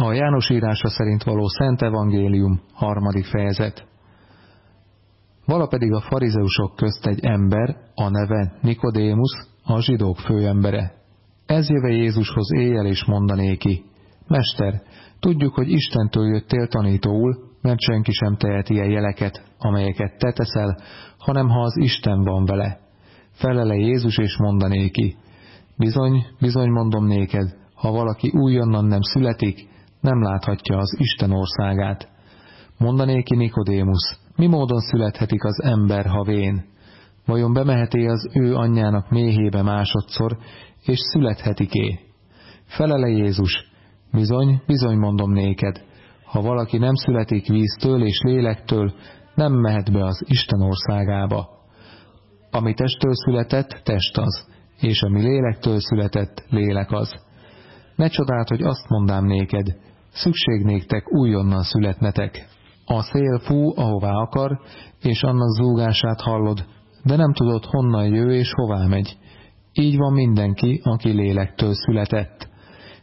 A János írása szerint való Szent Evangélium, harmadik fejezet. Vala pedig a farizeusok közt egy ember, a neve Nikodémus, a zsidók főembere. Ez jöve Jézushoz éjjel és mondanéki, Mester, tudjuk, hogy Istentől jöttél tanítóul, mert senki sem tehet ilyen jeleket, amelyeket te teszel, hanem ha az Isten van vele. Felele Jézus és mondanéki, Bizony, bizony mondom néked, ha valaki újonnan nem születik, nem láthatja az Isten országát. Mondanéki Nikodémus, mi módon születhetik az ember, ha vén? Vajon bemeheté az ő anyjának méhébe másodszor, és születhetik-é? Felele Jézus, bizony, bizony mondom néked, ha valaki nem születik víztől és lélektől, nem mehet be az Isten országába. Ami testtől született, test az, és ami lélektől született, lélek az. Ne csodáld, hogy azt mondám néked, szükség néktek újonnan születnetek. A szél fú, ahová akar, és annak zúgását hallod, de nem tudod, honnan jő és hová megy. Így van mindenki, aki lélektől született.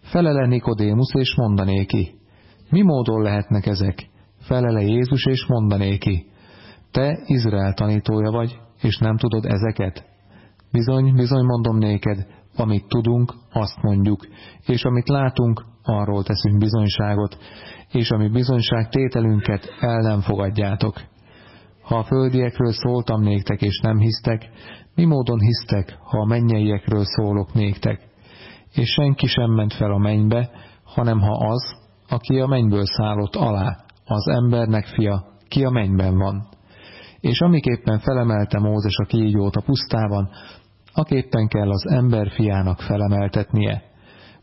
Felele Nikodémus és mondanéki. Mi módon lehetnek ezek? Felele Jézus és mondanéki. Te Izrael tanítója vagy, és nem tudod ezeket? Bizony, bizony mondom néked, amit tudunk, azt mondjuk, és amit látunk, arról teszünk bizonyságot, és ami bizonyság tételünket el nem fogadjátok. Ha a földiekről szóltam néktek, és nem hisztek, mi módon hisztek, ha a mennyeiekről szólok néktek? És senki sem ment fel a mennybe, hanem ha az, aki a mennyből szállott alá, az embernek fia, ki a mennyben van. És amiképpen felemelte Mózes a kígyót a pusztában, aképpen kell az ember fiának felemeltetnie,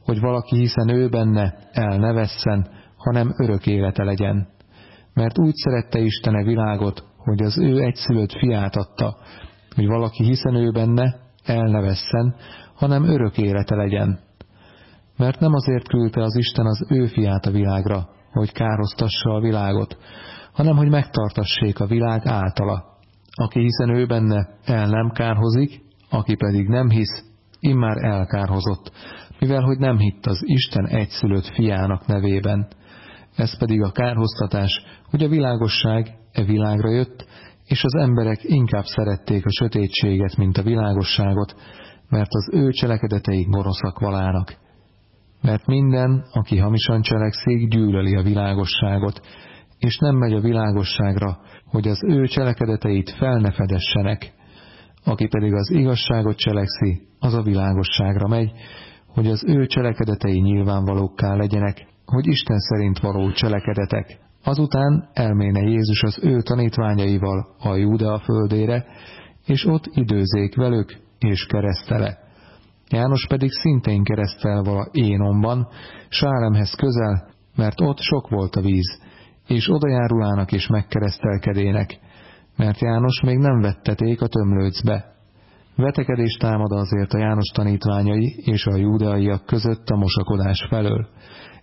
hogy valaki hiszen ő benne el ne vesszen, hanem örök élete legyen. Mert úgy szerette Istene világot, hogy az ő egyszülött fiát adta, hogy valaki hiszen ő benne el ne vesszen, hanem örök élete legyen. Mert nem azért küldte az Isten az ő fiát a világra, hogy károztassa a világot, hanem hogy megtartassék a világ általa. Aki hiszen ő benne el nem kárhozik, aki pedig nem hisz, immár elkárhozott, mivel hogy nem hitt az Isten egyszülött fiának nevében. Ez pedig a kárhoztatás, hogy a világosság e világra jött, és az emberek inkább szerették a sötétséget, mint a világosságot, mert az ő cselekedeteik gonoszak valának. Mert minden, aki hamisan cselekszik, gyűlöli a világosságot, és nem megy a világosságra, hogy az ő cselekedeteit fel ne fedessenek. Aki pedig az igazságot cselekszi, az a világosságra megy, hogy az ő cselekedetei nyilvánvalókká legyenek, hogy Isten szerint való cselekedetek. Azután elméne Jézus az ő tanítványaival a Júdea földére, és ott időzék velük, és keresztele. János pedig szintén keresztel vala Énomban, Sálemhez közel, mert ott sok volt a víz, és odajárulának és megkeresztelkedének, mert János még nem vetteték a tömlőcbe. Vetekedés támad azért a János tanítványai és a júdeaiak között a mosakodás felől,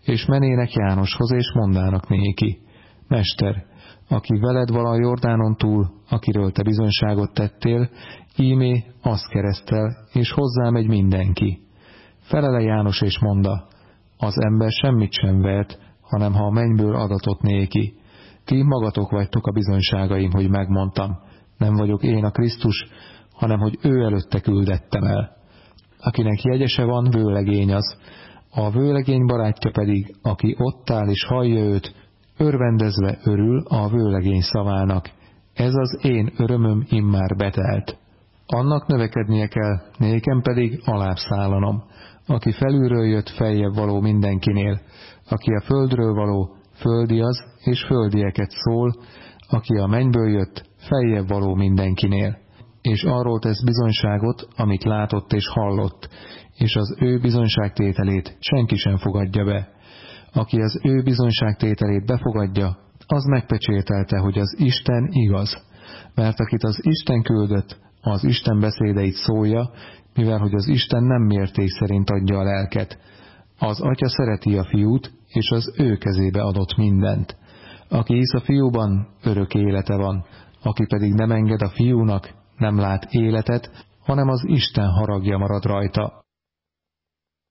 és menének Jánoshoz, és mondának néki, Mester, aki veled vala Jordánon túl, akiről te bizonyságot tettél, ímé azt keresztel, és hozzám egy mindenki. Felele János és monda, az ember semmit sem vett, hanem ha a mennyből adatot néki. Ti magatok vagytok a bizonyságaim, hogy megmondtam, nem vagyok én a Krisztus, hanem hogy ő előtte küldettem el. Akinek jegyese van, vőlegény az, a vőlegény barátja pedig, aki ott áll és hallja őt, örvendezve örül a vőlegény szavának. Ez az én örömöm immár betelt. Annak növekednie kell, nékem pedig alább szállanom. Aki felülről jött feljebb való mindenkinél, aki a földről való, földi az, és földieket szól, aki a mennyből jött, feljebb való mindenkinél. És arról tesz bizonyságot, amit látott és hallott, és az ő bizonyságtételét senki sem fogadja be. Aki az ő bizonyságtételét befogadja, az megpecsételte, hogy az Isten igaz. Mert akit az Isten küldött, az Isten beszédeit szólja, mivel hogy az Isten nem mérték szerint adja a lelket. Az atya szereti a fiút, és az ő kezébe adott mindent. Aki hisz a fiúban, örök élete van, aki pedig nem enged a fiúnak, nem lát életet, hanem az Isten haragja marad rajta.